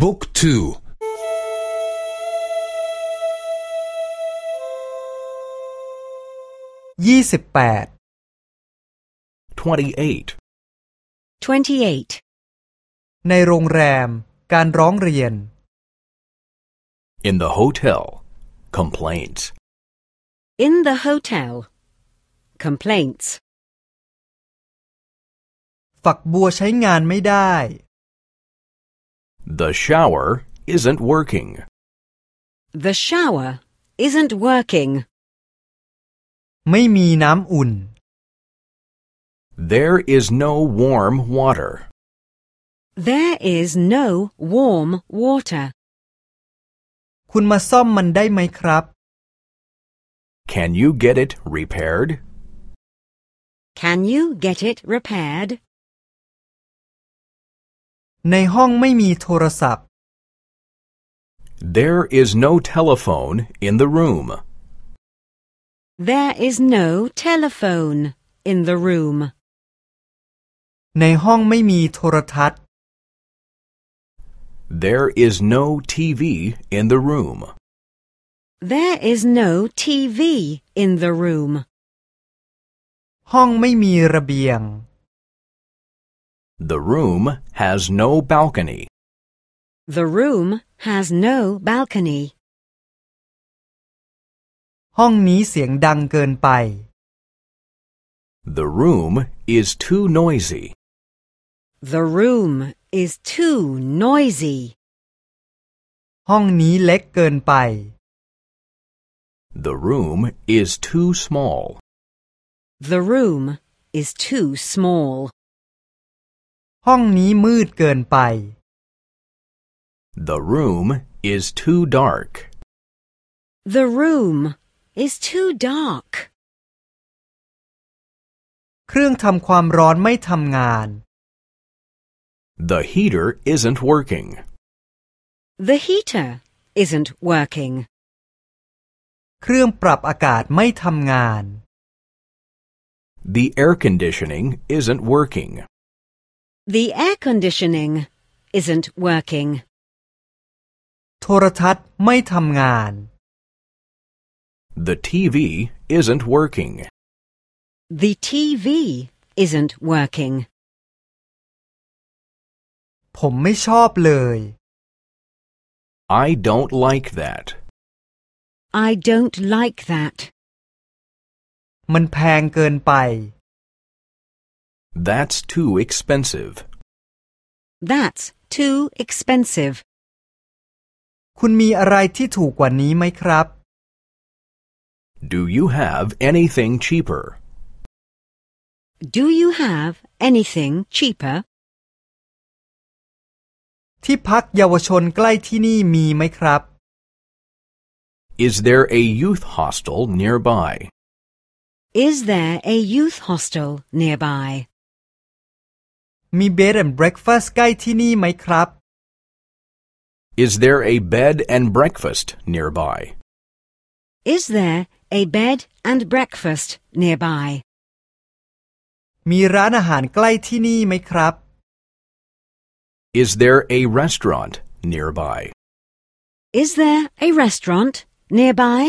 บุ๊กทูยี่สิบแปด 28. 28. ในโรงแรม การร้องเรียน In the hotel. Complaints. In the hotel. Complaints. ฝักบัวใช้งานไม่ได้ The shower isn't working. The shower isn't working. ไม่มีน้ำอุ่น There is no warm water. There is no warm water. คุณมาซ่อมมันได้ไหมครับ Can you get it repaired? Can you get it repaired? ในห้องไม่มีโทรศัพท์ There is no telephone in the room. There is no telephone in the room. ในห้องไม่มีโทรทัศน์ There is no TV in the room. There is no TV in the room. ห้องไม่มีระเบียง The room has no balcony. The room has no balcony. ห้องนี้เสียงดังเกินไป The room is too noisy. The room is too noisy. ห้องนี้เล็กเกินไป The room is too small. The room is too small. ห้องนี้มืดเกินไป The room is too dark. The room is too dark. เครื่องทำความร้อนไม่ทำงาน The heater isn't working. The heater isn't working. เครื่องปรับอากาศไม่ทำงาน The air conditioning isn't working. The air conditioning isn't working. โทรทัศน์ไม่ทำงาน The TV isn't working. The TV isn't working. ผมไม่ชอบเลย I don't like that. I don't like that. มันแพงเกินไป That's too expensive. That's too expensive. คุณมีอะไรที่ถูกกว่านี้ไหมครับ Do you have anything cheaper? Do you have anything cheaper? ที่พักเยาวชนใกล้ที่นี่มีไหมครับ Is there a youth hostel nearby? Is there a youth hostel nearby? มี bed and breakfast ใกล้ที่นี่ไหมครับ Is there a bed and breakfast nearby? Is there a bed and breakfast nearby? มีร้านอาหารใกล้ที่นี่ไหมครับ Is there a restaurant nearby? Is there a restaurant nearby?